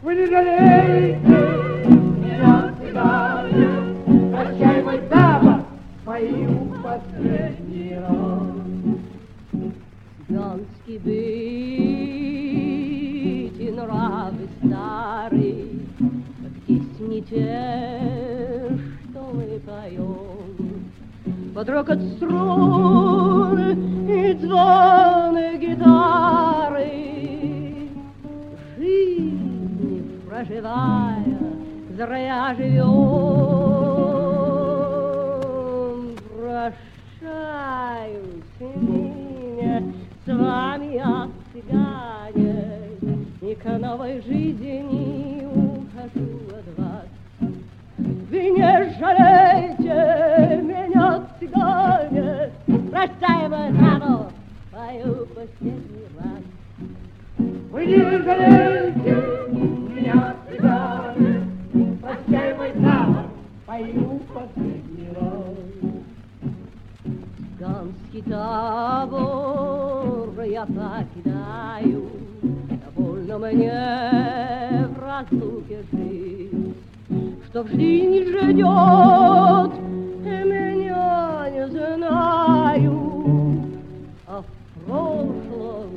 Вы не жалеете меня, цыгане, Прощай, мой табор, пою последний раз. Цыганский быть и нравы старый, Как песни те, что мы поем. Под рокот струн и звоны гитары, Жизнь проживая, зря живем. Прощаюсь, ныне с вами я цыгане, И к новой жизни ухожу от вас. Вы не жалеете меня, цыгане, Прощай, мой право, пою последний раз. Вы не жалеете пою последний раз. Цыганский табор я покидаю, Довольно мне в разлуке жить, Что в жизни ждет, меня не знаю, А в прошлом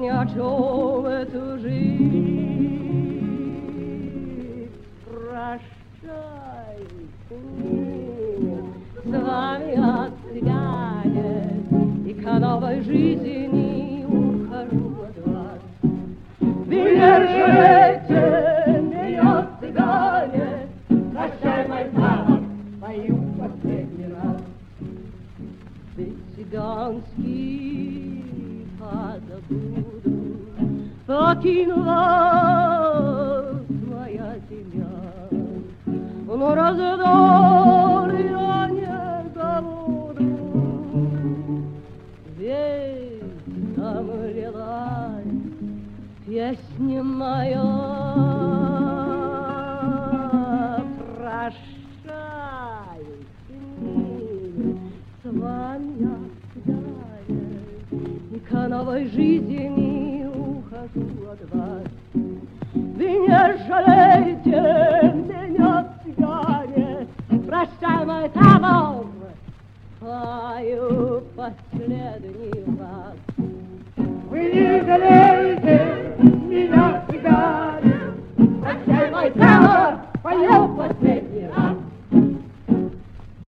ни о чем эту жизнь. С вами от цыгане, И к новой жизни ухожу от вас. Жалеете меня, цыгане, Прощай, мой табор, пою последний раз. Ты цыганский позабуду, покину вас, моя семья. Но раздор песня моя. Прощаюсь с вами я к новой жизни ухожу от вас. Вы не жалеете меня, цыгане, прощай, мой табор, пою последний раз. Вы не жалеете меня, цыгане, Прощай,